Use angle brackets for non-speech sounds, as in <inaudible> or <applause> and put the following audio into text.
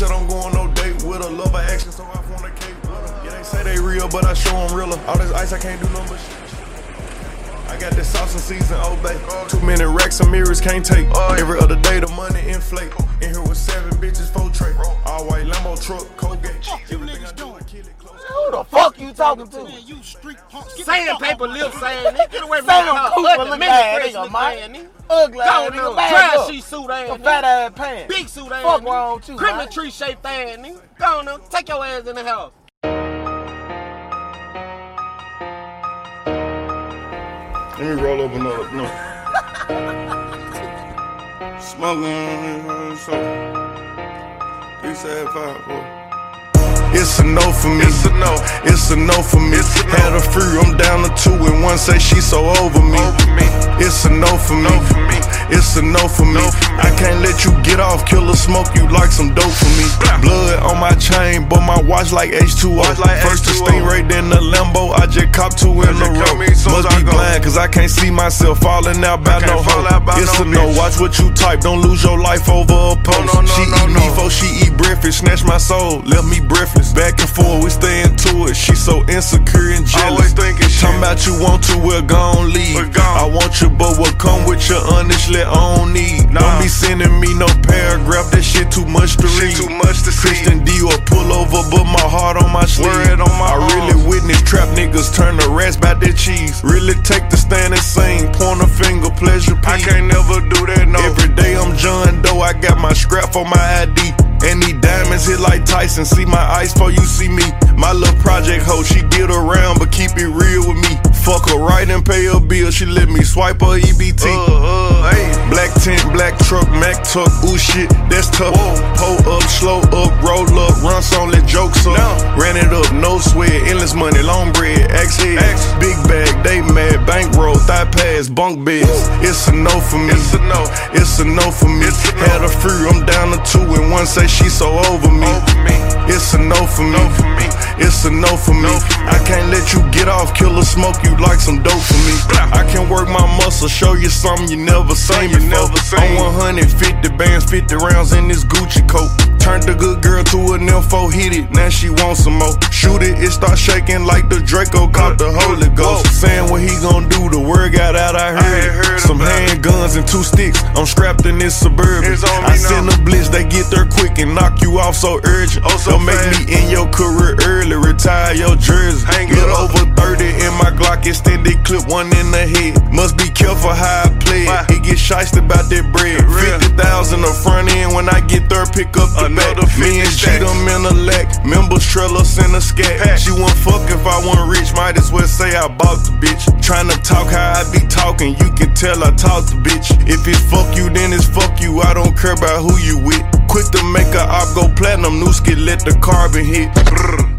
bitch, I don't go on no date with her. Love her action, so I want a cake with her. Yeah, they say they real, but I show them realer. All this ice, I can't do no but shit. I got this sauce and season, oh babe. Too many racks and mirrors can't take. Every other day the money inflate. In here with seven bitches, four tray. All white Lambo truck, Colgate. Everything I do, I kill it close. Who the fuck you talking to? Man, you street punk. Get the Sandpaper lips, lip out. saying. Get away from Sam me. Huh? Cooper Ugly look mini ass fresh nigga, look Mike. ass, nigga. Ugly ass Go nigga. on, Bad dry up. sheet suit ass, Some fat ass pants. Big suit ass. Fuck nigga. wrong with you, Christmas tree shaped ass, nigga. Go on, now. Take your ass in the house. Let me roll up another. No. <laughs> Smoking, so. Three, seven, five, four. It's a no for me. It's a no. It's a no for me. It's a no. Had a free, I'm down to two, and one say she so over me. Over me. It's a no for me. No for me. It's a no for me. I can't let you get off. Killer smoke you like some dope for me. Blood on my chain, but my watch like H2O. like First the Stingray, then the Lambo. I just cop two in a row. Must be blind, cause I can't see myself falling out by no hoe. It's a no. Watch what you type. Don't lose your life over a post. me before she eat breakfast. Snatch my soul, left me breathless. Back and forth, we stay into it. She so insecure and jealous. Always thinking shit. Talking about you want to, we're gon' leave. We're gone. I want you, but what come with you, honestly, I don't need. Nah. Don't be sending me no paragraph, that shit too much to read. Too much to see. Christian Dior pull over, but my heart on my sleeve. Word on my I really arms. witness trap niggas turn to rats by their cheese. Really take the stand and sing, point a finger, pleasure, I can't never do that, no. Every day I'm John Doe, I got my scrap for my ID. Hit like Tyson. See my ice for you see me. My little project hoe, she get around, but keep it real with me. Fuck her right and pay her bill. She let me swipe her EBT. Uh, uh, hey. Black tent, black truck, Mac tuck, ooh shit, that's tough. Pull up, slow up, roll up, run song, let jokes up. No. Ran it up, no sweat, endless money, long bread, pads, bunk beds. It's a no for me. It's a no. It's a no for me. It's a no. Had a free, I'm down to two, and one say she so over me. Over me. It's a no for me. No for me. It's a no for me. No for me. I can't let you get off, killer smoke you like some dope for me. I can work my muscle, show you something you never seen you before. never seen. On 150 bands, 50 rounds in this Gucci coat. Turned the good girl to a nympho, hit it, now she wants some more. Shoot it, it start shaking like the Draco caught the Holy got out, I heard. ain't heard some handguns and two sticks, I'm strapped in this suburban. It's on me I send a blitz, they get there quick and knock you off so urgent. Oh, so Don't make fast. me in your career early, retire your jersey. Hang Little over 30 in my Glock, extended clip, one in the head. Must be careful how I play Why? it. It get shiced about that bread. 50,000 the front end when I get there, pick up the Another back. Me and G them in a lack. Members, trellis, and a scat. Pack. She won't fuck if I wasn't rich. Might as well say I bought the bitch. Tryna talk how I be talking, you can tell I talk the bitch. If it fuck you, then it's fuck you. I don't care about who you with. Quick to make a op go platinum, new skit, let the carbon hit. Brrr.